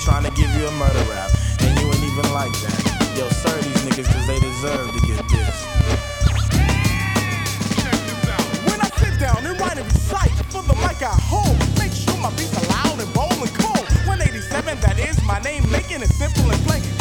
trying to give you a murder rap, and you ain't even like that. Yo, sir, these niggas, cause they deserve to get this. When I sit down and write and recite for the mic I hold, make sure my beats are loud and bold and cold. 187, that is my name, making it simple and plain.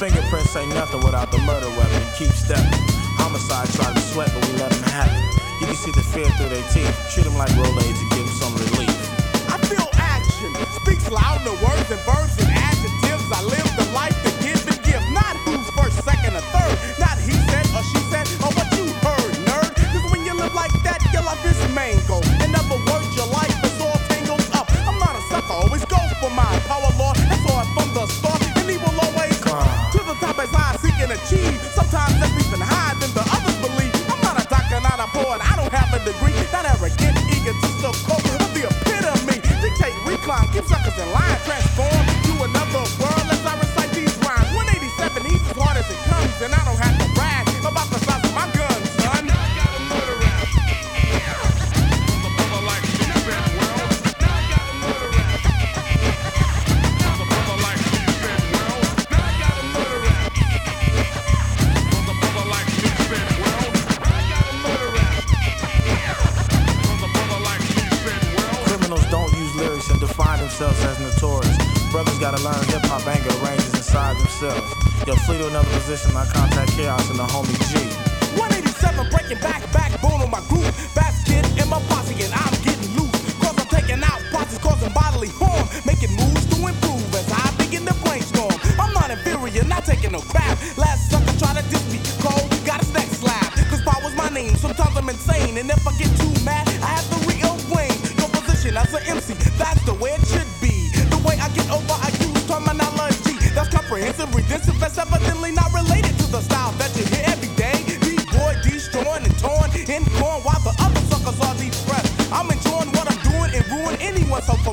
Fingerprints ain't nothing without the murder weapon. Keep stepping. Homicide try to sweat, but we let them have it. You can see the fear through their teeth. Treat them like Rolaids and give them some relief. I feel action speaks loud in words and verbs and adjectives. I live the life to give and give, not who's first, second, or third. Not he said or she said or what you heard, nerd. Cause when you live like that, your life is mango. Don't use lyrics and define themselves as notorious. Brothers gotta learn hip hop anger ranges inside themselves. Yo, flee to another position, I contact chaos and the homie G. 187 breaking back, backbone on my group. Bass kid in my posse and I'm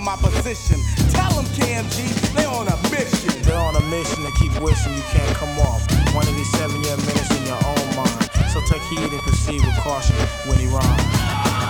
my position. Tell them, KMG, they on a mission. They're on a mission to keep wishing you can't come off. One of these seven year minutes in your own mind. So take heed and proceed with caution when he rhymes.